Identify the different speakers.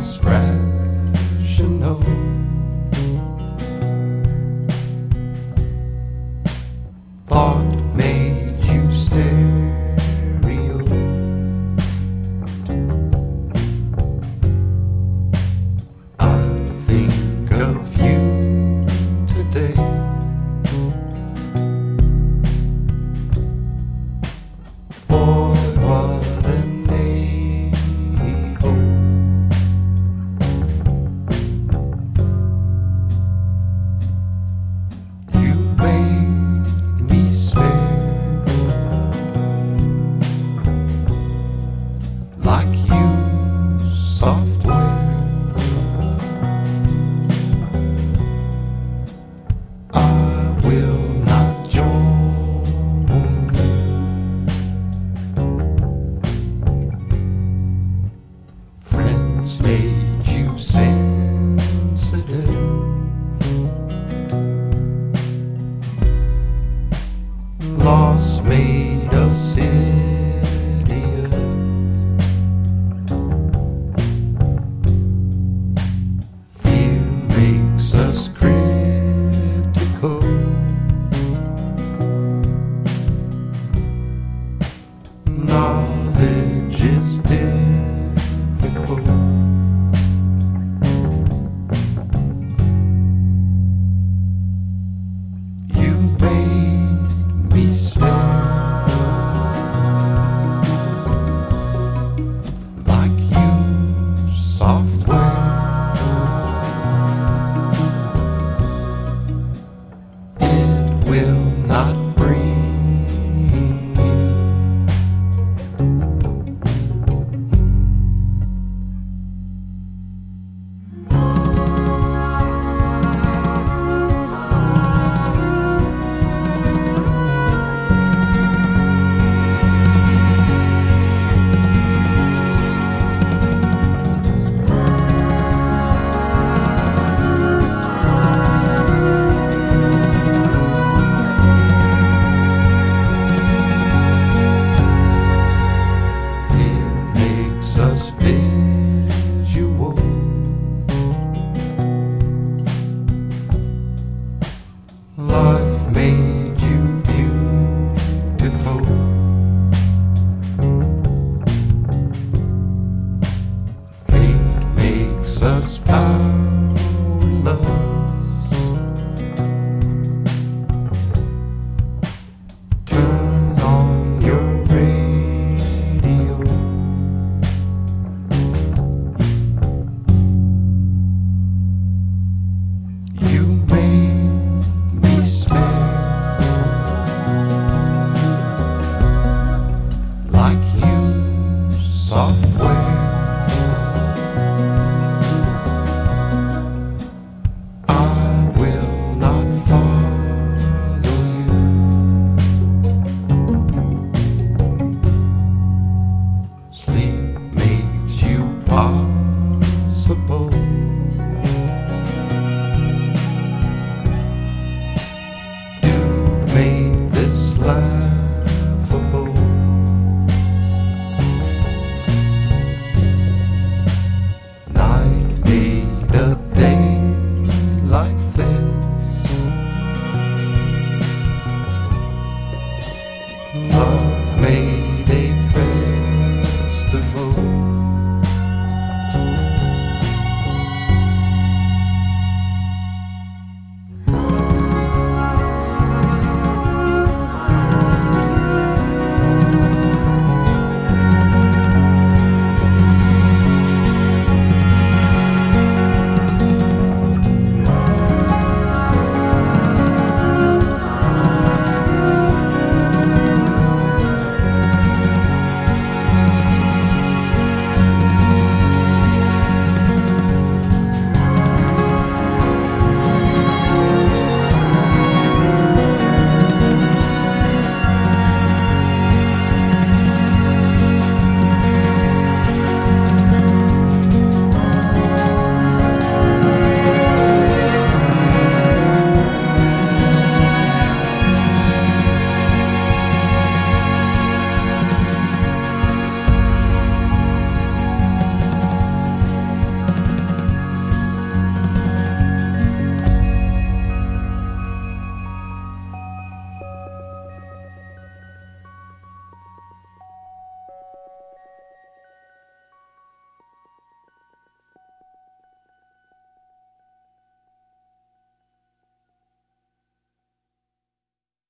Speaker 1: Spread.